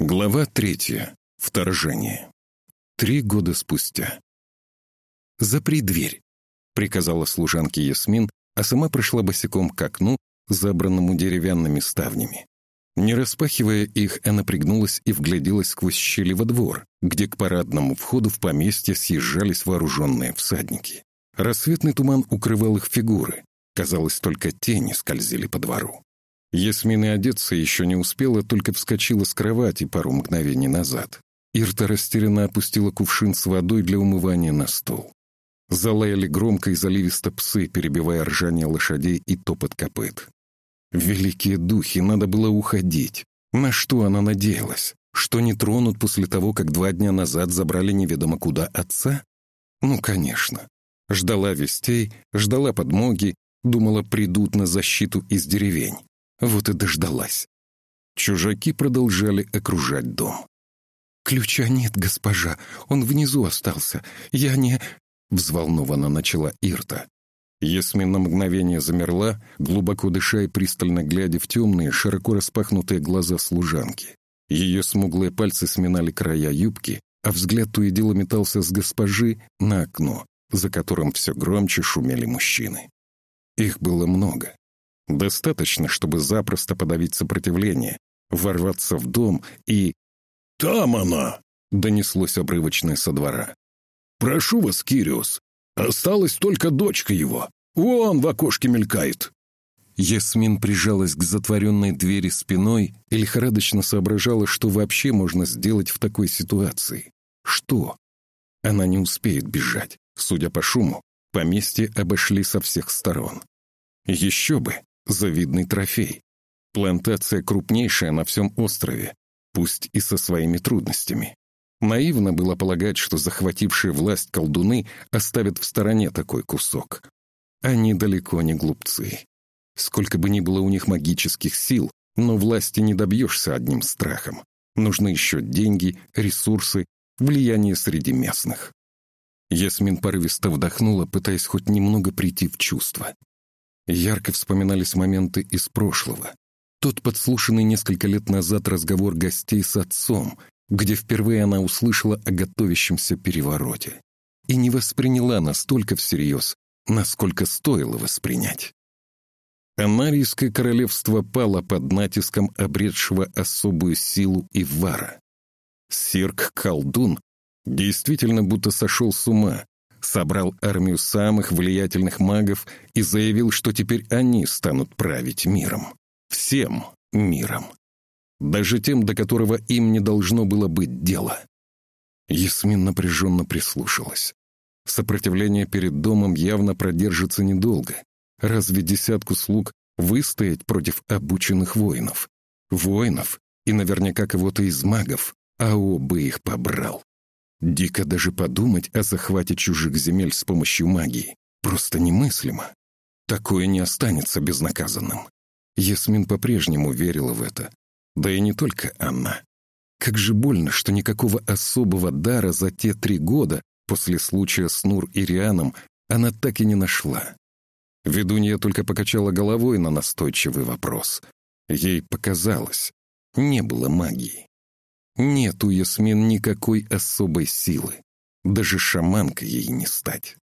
Глава третья. Вторжение. Три года спустя. «Запри дверь», — приказала служанке Ясмин, а сама пришла босиком к окну, забранному деревянными ставнями. Не распахивая их, она пригнулась и вгляделась сквозь щели во двор, где к парадному входу в поместье съезжались вооруженные всадники. Рассветный туман укрывал их фигуры. Казалось, только тени скользили по двору. Ясмин и одеться еще не успела, только вскочила с кровати пару мгновений назад. Ирта растерянно опустила кувшин с водой для умывания на стол. Залаяли громко и заливисто псы, перебивая ржание лошадей и топот копыт. Великие духи, надо было уходить. На что она надеялась? Что не тронут после того, как два дня назад забрали неведомо куда отца? Ну, конечно. Ждала вестей, ждала подмоги, думала, придут на защиту из деревень. Вот и дождалась. Чужаки продолжали окружать дом. «Ключа нет, госпожа, он внизу остался. Я не...» — взволнованно начала Ирта. Ясмин на мгновение замерла, глубоко дыша и пристально глядя в темные, широко распахнутые глаза служанки. Ее смуглые пальцы сминали края юбки, а взгляд то и дело метался с госпожи на окно, за которым все громче шумели мужчины. Их было много. Достаточно, чтобы запросто подавить сопротивление, ворваться в дом и... «Там она!» — донеслось обрывочное со двора. «Прошу вас, Кириус, осталась только дочка его. Вон в окошке мелькает». Ясмин прижалась к затворенной двери спиной и лихорадочно соображала, что вообще можно сделать в такой ситуации. Что? Она не успеет бежать. Судя по шуму, поместье обошли со всех сторон. Еще бы, Завидный трофей. Плантация крупнейшая на всем острове, пусть и со своими трудностями. Наивно было полагать, что захватившие власть колдуны оставят в стороне такой кусок. Они далеко не глупцы. Сколько бы ни было у них магических сил, но власти не добьешься одним страхом. Нужны еще деньги, ресурсы, влияние среди местных. Ясмин порывисто вдохнула, пытаясь хоть немного прийти в чувство. Ярко вспоминались моменты из прошлого. Тот подслушанный несколько лет назад разговор гостей с отцом, где впервые она услышала о готовящемся перевороте. И не восприняла настолько всерьез, насколько стоило воспринять. Анарийское королевство пало под натиском обретшего особую силу Ивара. Сирк-колдун действительно будто сошел с ума, собрал армию самых влиятельных магов и заявил, что теперь они станут править миром. Всем миром. Даже тем, до которого им не должно было быть дела. Ясмин напряженно прислушалась. Сопротивление перед домом явно продержится недолго. Разве десятку слуг выстоять против обученных воинов? Воинов и наверняка кого-то из магов, а бы их побрал. Дико даже подумать о захвате чужих земель с помощью магии. Просто немыслимо. Такое не останется безнаказанным. Ясмин по-прежнему верила в это. Да и не только она. Как же больно, что никакого особого дара за те три года после случая с Нур и Рианом она так и не нашла. Ведунья только покачала головой на настойчивый вопрос. Ей показалось, не было магии. Нет у Ясмин никакой особой силы. Даже шаманка ей не стать.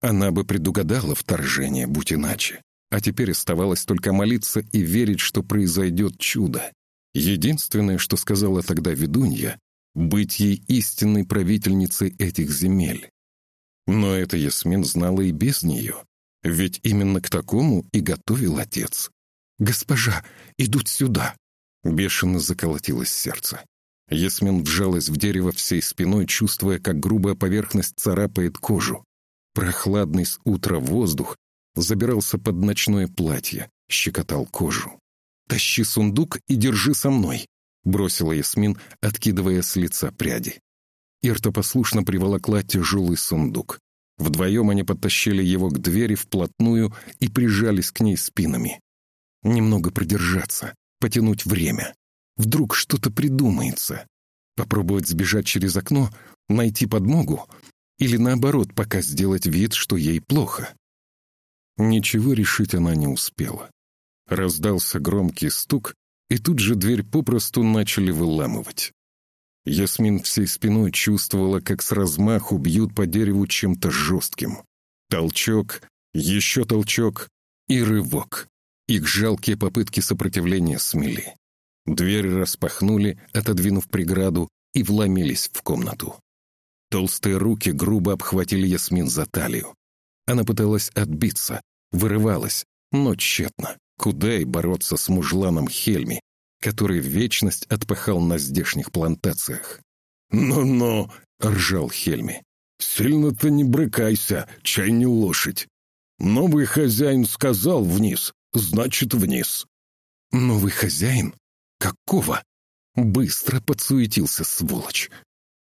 Она бы предугадала вторжение, будь иначе. А теперь оставалось только молиться и верить, что произойдет чудо. Единственное, что сказала тогда ведунья, быть ей истинной правительницей этих земель. Но это Ясмин знала и без нее, ведь именно к такому и готовил отец. «Госпожа, идут сюда!» Бешено заколотилось сердце. Ясмин вжалась в дерево всей спиной, чувствуя, как грубая поверхность царапает кожу. Прохладный с утра воздух забирался под ночное платье, щекотал кожу. «Тащи сундук и держи со мной», — бросила Ясмин, откидывая с лица пряди. Ирта послушно приволокла тяжелый сундук. Вдвоем они подтащили его к двери вплотную и прижались к ней спинами. Немного продержаться, потянуть время. Вдруг что-то придумается. Попробовать сбежать через окно, найти подмогу или наоборот пока сделать вид, что ей плохо. Ничего решить она не успела. Раздался громкий стук, и тут же дверь попросту начали выламывать. Ясмин всей спиной чувствовала, как с размаху бьют по дереву чем-то жестким. Толчок, еще толчок и рывок. Их жалкие попытки сопротивления смели. Дверь распахнули, отодвинув преграду, и вломились в комнату. Толстые руки грубо обхватили Ясмин за талию. Она пыталась отбиться, вырывалась, но тщетно. Куда и бороться с мужланом Хельми, который в вечность отпахал на здешних плантациях. «Ну-ну», — ржал Хельми. «Сильно-то не брыкайся, чай не лошадь. Новый хозяин сказал вниз, значит вниз». «Новый хозяин? Какого?» Быстро подсуетился сволочь.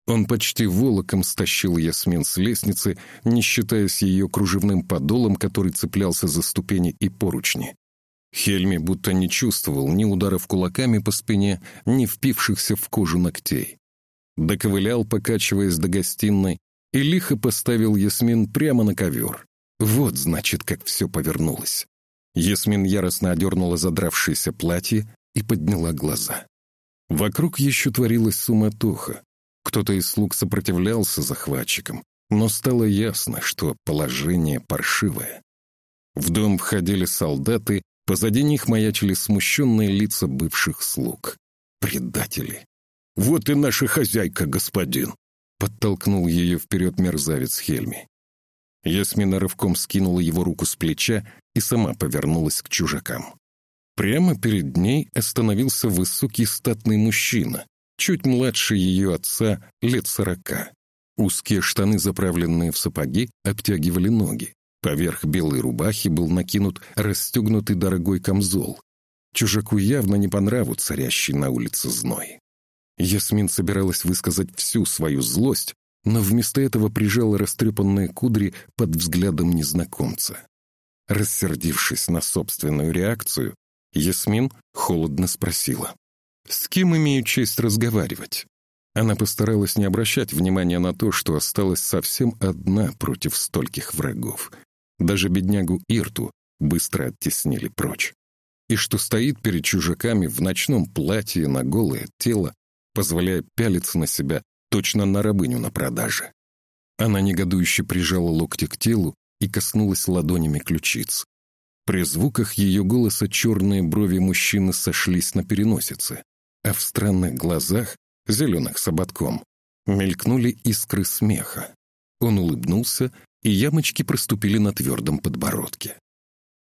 Он почти волоком стащил Ясмин с лестницы, не считаясь ее кружевным подолом, который цеплялся за ступени и поручни. Хельми будто не чувствовал ни ударов кулаками по спине, ни впившихся в кожу ногтей. Доковылял, покачиваясь до гостиной, и лихо поставил Ясмин прямо на ковер. Вот, значит, как все повернулось. Ясмин яростно одернула задравшееся платье и подняла глаза. Вокруг еще творилась суматоха. Кто-то из слуг сопротивлялся захватчикам, но стало ясно, что положение паршивое. В дом входили солдаты Позади них маячили смущенные лица бывших слуг. Предатели. «Вот и наша хозяйка, господин!» Подтолкнул ее вперед мерзавец Хельми. Ясмина рывком скинула его руку с плеча и сама повернулась к чужакам. Прямо перед ней остановился высокий статный мужчина, чуть младше ее отца, лет сорока. Узкие штаны, заправленные в сапоги, обтягивали ноги. Поверх белой рубахи был накинут расстегнутый дорогой камзол. Чужаку явно не по нраву царящий на улице зной. Ясмин собиралась высказать всю свою злость, но вместо этого прижала растрепанные кудри под взглядом незнакомца. Рассердившись на собственную реакцию, Ясмин холодно спросила. «С кем имею честь разговаривать?» Она постаралась не обращать внимания на то, что осталась совсем одна против стольких врагов, даже беднягу Ирту быстро оттеснили прочь. И что стоит перед чужаками в ночном платье на голое тело, позволяя пялиться на себя точно на рабыню на продаже. Она негодующе прижала локти к телу и коснулась ладонями ключиц. При звуках ее голоса черные брови мужчины сошлись на переносице, а в странных глазах, зеленых с ободком, мелькнули искры смеха. Он улыбнулся и ямочки проступили на твердом подбородке.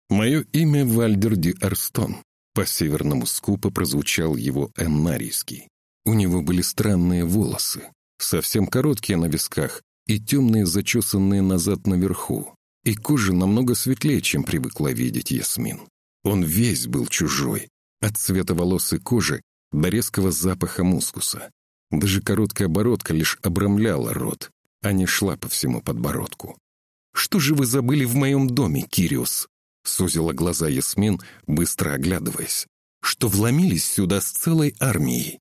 Мое имя Вальдер Ди Арстон. По-северному скупо прозвучал его эннарийский. У него были странные волосы, совсем короткие на висках и темные, зачесанные назад наверху, и кожа намного светлее, чем привыкла видеть Ясмин. Он весь был чужой, от цвета волос и кожи до резкого запаха мускуса. Даже короткая бородка лишь обрамляла рот, а не шла по всему подбородку. «Что же вы забыли в моем доме, Кириус?» — сузила глаза Ясмин, быстро оглядываясь. «Что вломились сюда с целой армией?»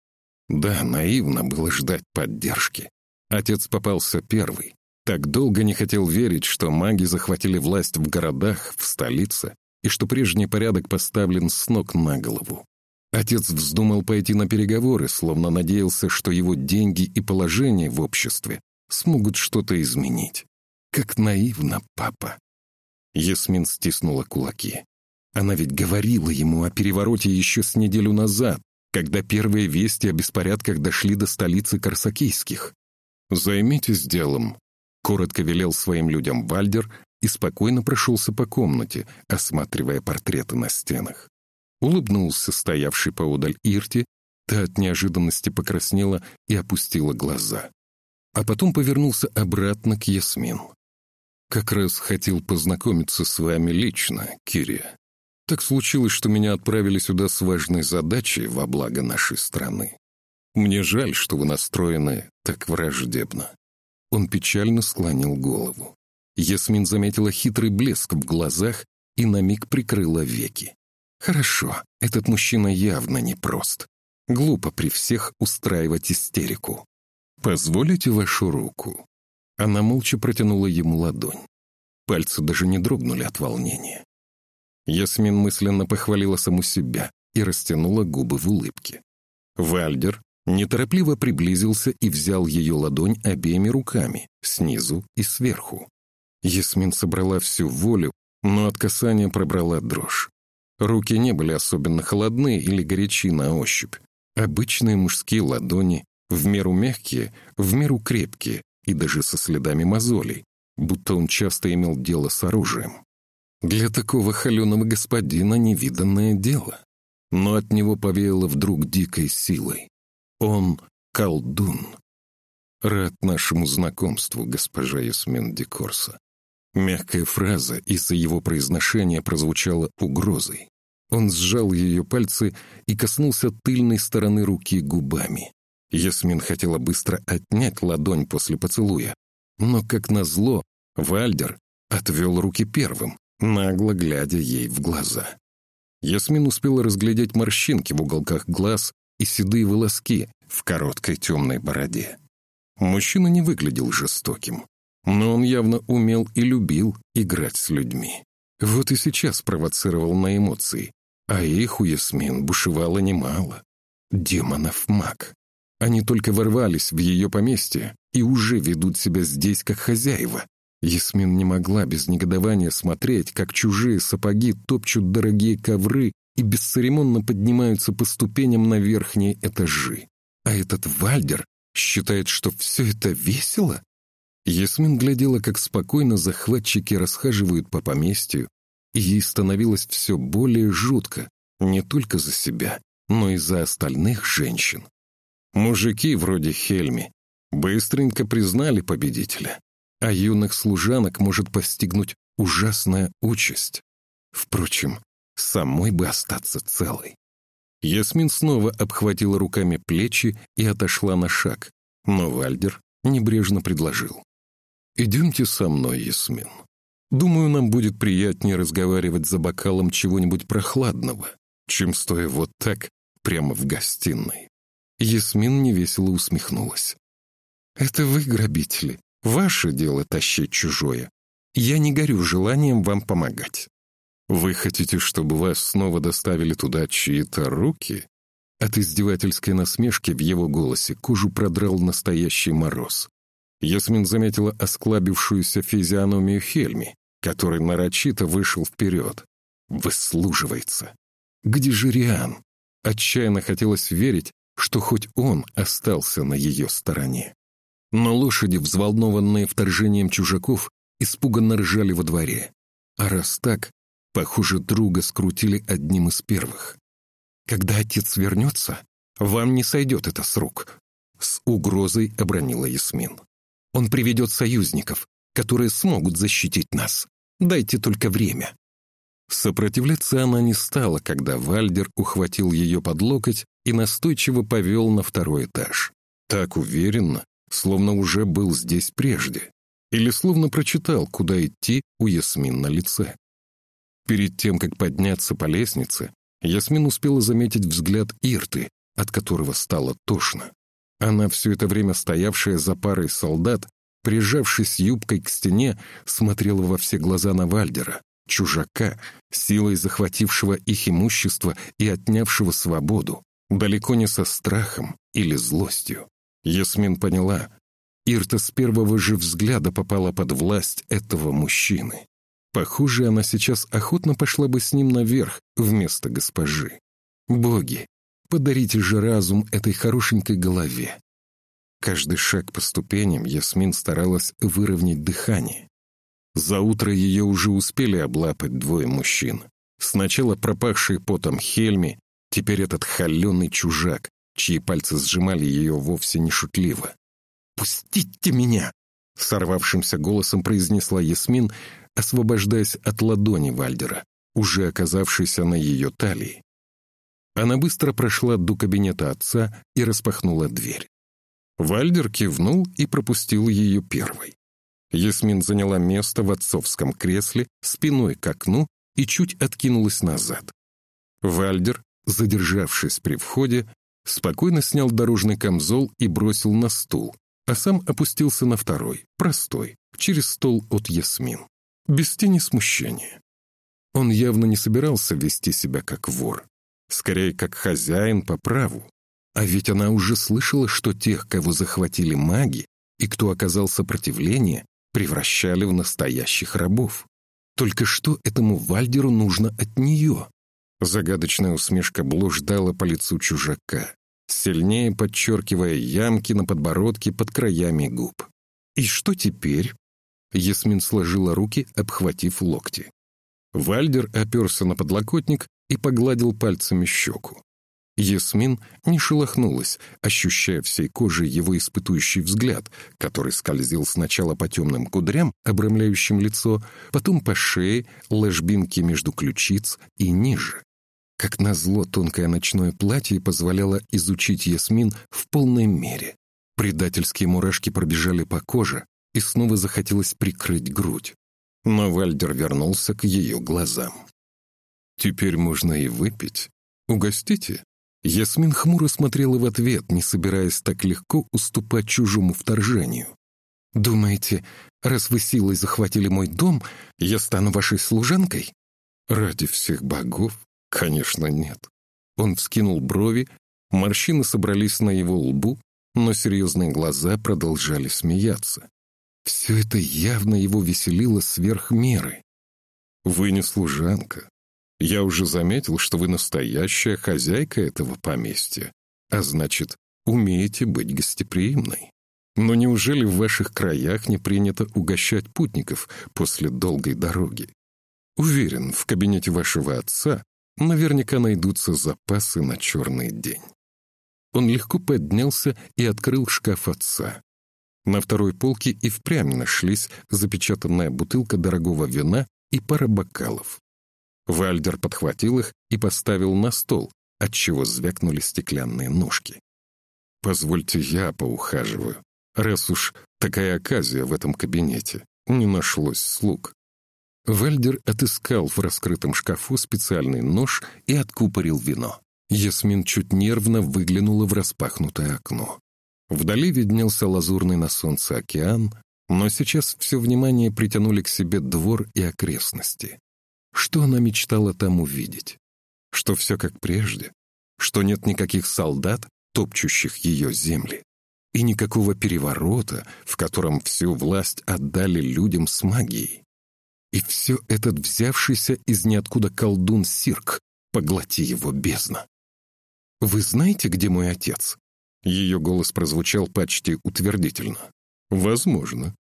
Да, наивно было ждать поддержки. Отец попался первый. Так долго не хотел верить, что маги захватили власть в городах, в столице, и что прежний порядок поставлен с ног на голову. Отец вздумал пойти на переговоры, словно надеялся, что его деньги и положение в обществе смогут что-то изменить. Как наивно, папа. Ясмин стиснула кулаки. Она ведь говорила ему о перевороте еще с неделю назад, когда первые вести о беспорядках дошли до столицы Корсакийских. «Займитесь делом», — коротко велел своим людям Вальдер и спокойно прошелся по комнате, осматривая портреты на стенах. Улыбнулся стоявший поодаль Ирти, та от неожиданности покраснела и опустила глаза. А потом повернулся обратно к Ясмин. Как раз хотел познакомиться с вами лично, Кирия. Так случилось, что меня отправили сюда с важной задачей во благо нашей страны. Мне жаль, что вы настроены так враждебно». Он печально склонил голову. Ясмин заметила хитрый блеск в глазах и на миг прикрыла веки. «Хорошо, этот мужчина явно непрост. Глупо при всех устраивать истерику. Позволите вашу руку?» Она молча протянула ему ладонь. Пальцы даже не дрогнули от волнения. Ясмин мысленно похвалила саму себя. и растянула губы в улыбке. Вальдер неторопливо приблизился и взял ее ладонь обеими руками, снизу и сверху. Ясмин собрала всю волю, но от касания пробрала дрожь. Руки не были особенно холодны или горячи на ощупь. Обычные мужские ладони, в меру мягкие, в меру крепкие и даже со следами мозолей, будто он часто имел дело с оружием. Для такого холеного господина невиданное дело. Но от него повеяло вдруг дикой силой. Он колдун. Рад нашему знакомству, госпожа Ясмин Декорса. Мягкая фраза из-за его произношения прозвучала угрозой. Он сжал ее пальцы и коснулся тыльной стороны руки губами. Ясмин хотела быстро отнять ладонь после поцелуя, но, как назло, Вальдер отвел руки первым, нагло глядя ей в глаза. Ясмин успела разглядеть морщинки в уголках глаз и седые волоски в короткой темной бороде. Мужчина не выглядел жестоким, но он явно умел и любил играть с людьми. Вот и сейчас провоцировал на эмоции, а их у Ясмин бушевало немало. Демонов маг. Они только ворвались в ее поместье и уже ведут себя здесь как хозяева. Ясмин не могла без негодования смотреть, как чужие сапоги топчут дорогие ковры и бесцеремонно поднимаются по ступеням на верхние этажи. А этот Вальдер считает, что все это весело? Ясмин глядела, как спокойно захватчики расхаживают по поместью, и ей становилось все более жутко, не только за себя, но и за остальных женщин. Мужики вроде Хельми быстренько признали победителя, а юных служанок может постигнуть ужасная участь. Впрочем, самой бы остаться целой. Ясмин снова обхватила руками плечи и отошла на шаг, но Вальдер небрежно предложил. «Идемте со мной, Ясмин. Думаю, нам будет приятнее разговаривать за бокалом чего-нибудь прохладного, чем стоя вот так прямо в гостиной». Ясмин невесело усмехнулась. «Это вы, грабители. Ваше дело тащить чужое. Я не горю желанием вам помогать. Вы хотите, чтобы вас снова доставили туда чьи-то руки?» От издевательской насмешки в его голосе кожу продрал настоящий мороз. Ясмин заметила осклабившуюся физиономию Хельми, который нарочито вышел вперед. Выслуживается. Где же Риан? Отчаянно хотелось верить, что хоть он остался на ее стороне. Но лошади, взволнованные вторжением чужаков, испуганно ржали во дворе. А раз так, похоже, друга скрутили одним из первых. «Когда отец вернется, вам не сойдет это с рук», — с угрозой обронила Ясмин. Он приведет союзников, которые смогут защитить нас. Дайте только время». Сопротивляться она не стала, когда Вальдер ухватил ее под локоть и настойчиво повел на второй этаж. Так уверенно, словно уже был здесь прежде. Или словно прочитал, куда идти у Ясмин на лице. Перед тем, как подняться по лестнице, Ясмин успела заметить взгляд Ирты, от которого стало тошно. Она все это время стоявшая за парой солдат, прижавшись юбкой к стене, смотрела во все глаза на Вальдера, чужака, силой захватившего их имущество и отнявшего свободу, далеко не со страхом или злостью. Ясмин поняла, Ирта с первого же взгляда попала под власть этого мужчины. Похоже, она сейчас охотно пошла бы с ним наверх вместо госпожи. Боги, Подарите же разум этой хорошенькой голове. Каждый шаг по ступеням Ясмин старалась выровнять дыхание. За утро ее уже успели облапать двое мужчин. Сначала пропахший потом Хельми, теперь этот холеный чужак, чьи пальцы сжимали ее вовсе не шутливо. «Пустите меня!» — сорвавшимся голосом произнесла Ясмин, освобождаясь от ладони Вальдера, уже оказавшейся на ее талии. Она быстро прошла до кабинета отца и распахнула дверь. Вальдер кивнул и пропустил ее первой. Ясмин заняла место в отцовском кресле, спиной к окну и чуть откинулась назад. Вальдер, задержавшись при входе, спокойно снял дорожный камзол и бросил на стул, а сам опустился на второй, простой, через стол от Ясмин, без тени смущения. Он явно не собирался вести себя как вор. Скорее, как хозяин по праву. А ведь она уже слышала, что тех, кого захватили маги, и кто оказал сопротивление, превращали в настоящих рабов. Только что этому Вальдеру нужно от нее? Загадочная усмешка блуждала по лицу чужака, сильнее подчеркивая ямки на подбородке под краями губ. «И что теперь?» Ясмин сложила руки, обхватив локти. Вальдер оперся на подлокотник и погладил пальцами щеку. Ясмин не шелохнулась, ощущая всей кожей его испытующий взгляд, который скользил сначала по темным кудрям, обрамляющим лицо, потом по шее, ложбинке между ключиц и ниже. Как назло, тонкое ночное платье позволяло изучить Ясмин в полной мере. Предательские мурашки пробежали по коже, и снова захотелось прикрыть грудь. Но Вальдер вернулся к ее глазам. «Теперь можно и выпить. Угостите?» Ясмин хмуро смотрела в ответ, не собираясь так легко уступать чужому вторжению. «Думаете, раз вы силой захватили мой дом, я стану вашей служанкой?» «Ради всех богов, конечно, нет». Он вскинул брови, морщины собрались на его лбу, но серьезные глаза продолжали смеяться. Все это явно его веселило сверх меры. «Вы не служанка. Я уже заметил, что вы настоящая хозяйка этого поместья, а значит, умеете быть гостеприимной. Но неужели в ваших краях не принято угощать путников после долгой дороги? Уверен, в кабинете вашего отца наверняка найдутся запасы на черный день». Он легко поднялся и открыл шкаф отца. На второй полке и впрямь нашлись запечатанная бутылка дорогого вина и пара бокалов. Вальдер подхватил их и поставил на стол, отчего звякнули стеклянные ножки. «Позвольте я поухаживаю, раз уж такая оказия в этом кабинете. Не нашлось слуг». Вальдер отыскал в раскрытом шкафу специальный нож и откупорил вино. Ясмин чуть нервно выглянула в распахнутое окно. Вдали виднелся лазурный на солнце океан, но сейчас все внимание притянули к себе двор и окрестности. Что она мечтала там увидеть? Что все как прежде? Что нет никаких солдат, топчущих ее земли? И никакого переворота, в котором всю власть отдали людям с магией? И все этот взявшийся из ниоткуда колдун Сирк, поглоти его бездна. «Вы знаете, где мой отец?» Ее голос прозвучал почти утвердительно. «Возможно».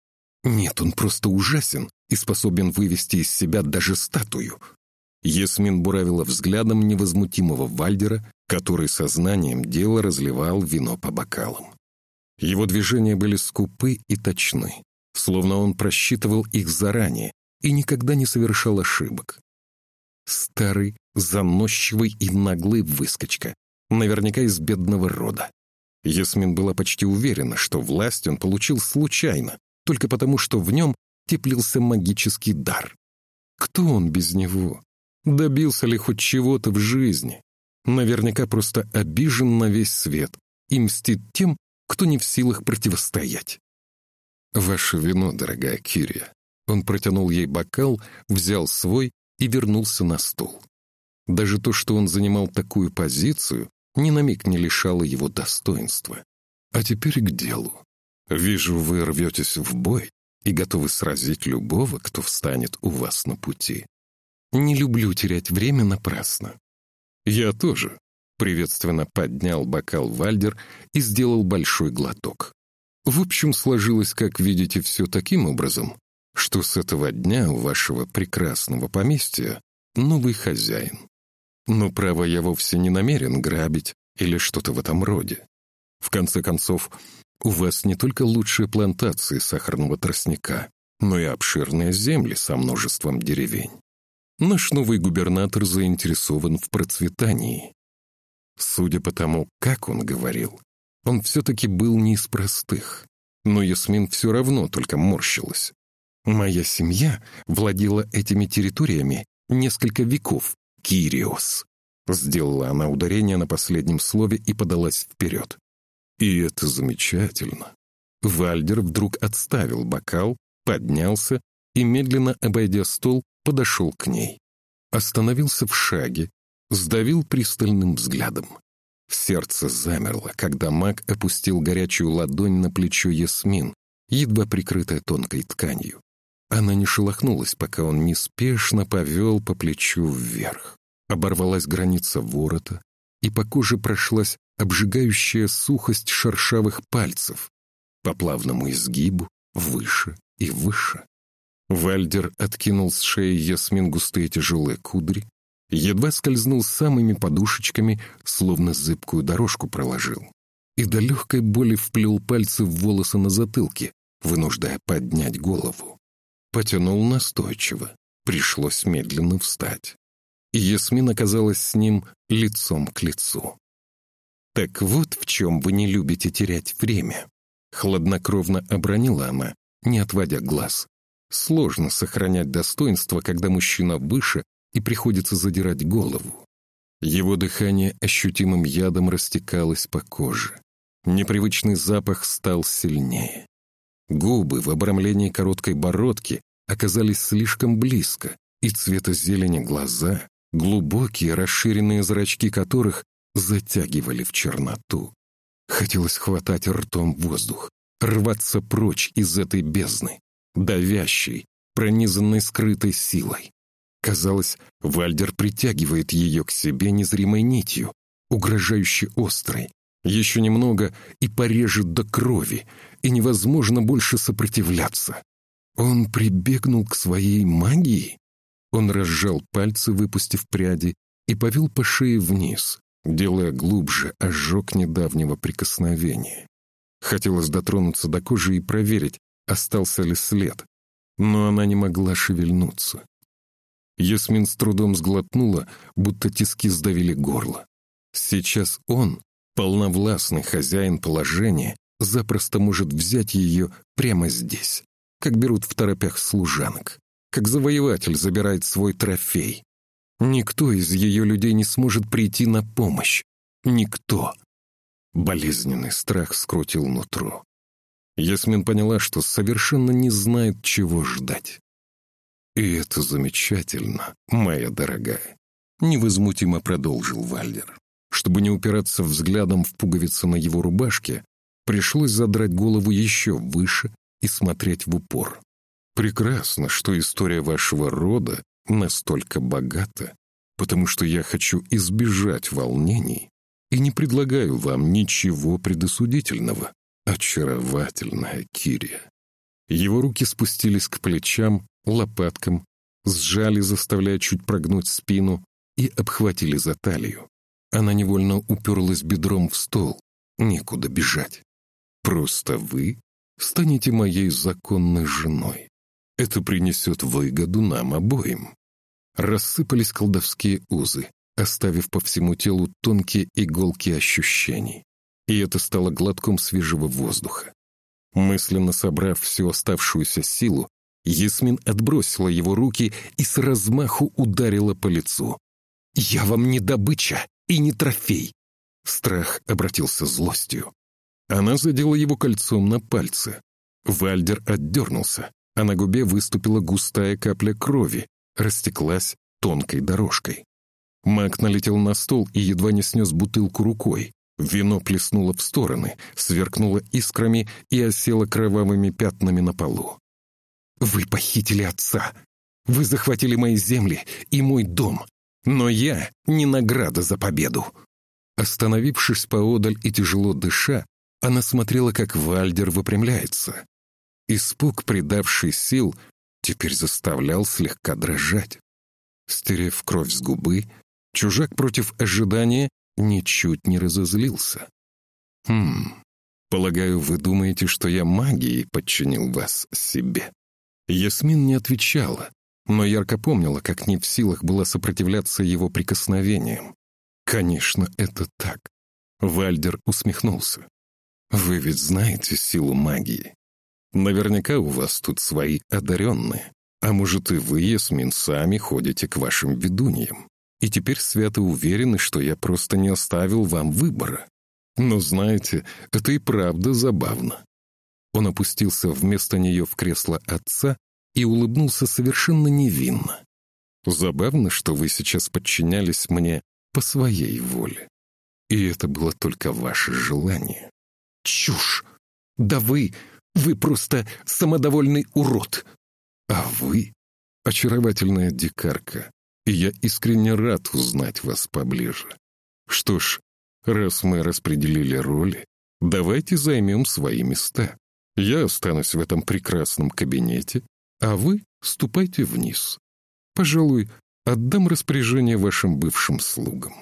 «Нет, он просто ужасен и способен вывести из себя даже статую». Ясмин буравила взглядом невозмутимого Вальдера, который сознанием дела разливал вино по бокалам. Его движения были скупы и точны, словно он просчитывал их заранее и никогда не совершал ошибок. Старый, заносчивый и наглый выскочка, наверняка из бедного рода. Ясмин была почти уверена, что власть он получил случайно, только потому, что в нем теплился магический дар. Кто он без него? Добился ли хоть чего-то в жизни? Наверняка просто обижен на весь свет и мстит тем, кто не в силах противостоять. «Ваше вино, дорогая Кирия». Он протянул ей бокал, взял свой и вернулся на стол. Даже то, что он занимал такую позицию, ни на миг не лишало его достоинства. А теперь к делу. Вижу, вы рветесь в бой и готовы сразить любого, кто встанет у вас на пути. Не люблю терять время напрасно. Я тоже. Приветственно поднял бокал Вальдер и сделал большой глоток. В общем, сложилось, как видите, все таким образом, что с этого дня у вашего прекрасного поместья новый хозяин. Но, право, я вовсе не намерен грабить или что-то в этом роде. В конце концов, у вас не только лучшие плантации сахарного тростника, но и обширные земли со множеством деревень. Наш новый губернатор заинтересован в процветании. Судя по тому, как он говорил, он все-таки был не из простых. Но Ясмин все равно только морщилась. Моя семья владела этими территориями несколько веков, Кириос. Сделала она ударение на последнем слове и подалась вперед. И это замечательно. Вальдер вдруг отставил бокал, поднялся и, медленно обойдя стол, подошел к ней. Остановился в шаге, сдавил пристальным взглядом. Сердце замерло, когда маг опустил горячую ладонь на плечо Ясмин, едва прикрытая тонкой тканью. Она не шелохнулась, пока он неспешно повел по плечу вверх. Оборвалась граница ворота, и по коже прошлась обжигающая сухость шершавых пальцев, по плавному изгибу, выше и выше. Вальдер откинул с шеи Ясмин густые тяжелые кудри, едва скользнул самыми подушечками, словно зыбкую дорожку проложил, и до легкой боли вплел пальцы в волосы на затылке, вынуждая поднять голову. Потянул настойчиво, пришлось медленно встать. И Ясмин оказалась с ним лицом к лицу. «Так вот в чем вы не любите терять время», — хладнокровно обронила она, не отводя глаз. Сложно сохранять достоинство, когда мужчина выше и приходится задирать голову. Его дыхание ощутимым ядом растекалось по коже. Непривычный запах стал сильнее. Губы в обрамлении короткой бородки оказались слишком близко, и цвета зелени глаза, глубокие расширенные зрачки которых затягивали в черноту. Хотелось хватать ртом воздух, рваться прочь из этой бездны, давящей, пронизанной скрытой силой. Казалось, Вальдер притягивает ее к себе незримой нитью, угрожающе острой. Еще немного и порежет до крови, и невозможно больше сопротивляться. Он прибегнул к своей магии. Он разжал пальцы, выпустив пряди, и повел по шее вниз, делая глубже ожог недавнего прикосновения. Хотелось дотронуться до кожи и проверить, остался ли след, но она не могла шевельнуться. Ясмин с трудом сглотнула, будто тиски сдавили горло. Сейчас он, полновластный хозяин положения, запросто может взять ее прямо здесь, как берут в торопях служанок, как завоеватель забирает свой трофей. Никто из ее людей не сможет прийти на помощь. Никто. Болезненный страх скрутил нутро. Ясмин поняла, что совершенно не знает, чего ждать. «И это замечательно, моя дорогая», — невозмутимо продолжил Вальдер. Чтобы не упираться взглядом в пуговицы на его рубашке, пришлось задрать голову еще выше и смотреть в упор. «Прекрасно, что история вашего рода настолько богата, потому что я хочу избежать волнений и не предлагаю вам ничего предосудительного. Очаровательная Кирия». Его руки спустились к плечам, лопаткам, сжали, заставляя чуть прогнуть спину, и обхватили за талию. Она невольно уперлась бедром в стол. Некуда бежать. Просто вы станете моей законной женой. Это принесет выгоду нам обоим. Рассыпались колдовские узы, оставив по всему телу тонкие иголки ощущений. И это стало глотком свежего воздуха. Мысленно собрав всю оставшуюся силу, Ясмин отбросила его руки и с размаху ударила по лицу. «Я вам не добыча и не трофей!» Страх обратился злостью. Она задела его кольцом на пальце. Вальдер отдернулся, а на губе выступила густая капля крови, растеклась тонкой дорожкой. Маг налетел на стол и едва не снес бутылку рукой. Вино плеснуло в стороны, сверкнуло искрами и осело кровавыми пятнами на полу. «Вы похитили отца! Вы захватили мои земли и мой дом! Но я не награда за победу!» Остановившись поодаль и тяжело дыша, она смотрела, как Вальдер выпрямляется. Испуг, придавший сил, теперь заставлял слегка дрожать. Стерев кровь с губы, чужак против ожидания ничуть не разозлился. «Хм, полагаю, вы думаете, что я магией подчинил вас себе?» Ясмин не отвечала, но ярко помнила, как не в силах была сопротивляться его прикосновениям. «Конечно, это так». Вальдер усмехнулся. «Вы ведь знаете силу магии. Наверняка у вас тут свои одаренные. А может, и вы, Ясмин, сами ходите к вашим ведуньям и теперь свято уверены, что я просто не оставил вам выбора. Но знаете, это и правда забавно. Он опустился вместо нее в кресло отца и улыбнулся совершенно невинно. Забавно, что вы сейчас подчинялись мне по своей воле. И это было только ваше желание. Чушь! Да вы, вы просто самодовольный урод. А вы — очаровательная дикарка, и я искренне рад узнать вас поближе. Что ж, раз мы распределили роли, давайте займем свои места. Я останусь в этом прекрасном кабинете, а вы ступайте вниз. Пожалуй, отдам распоряжение вашим бывшим слугам.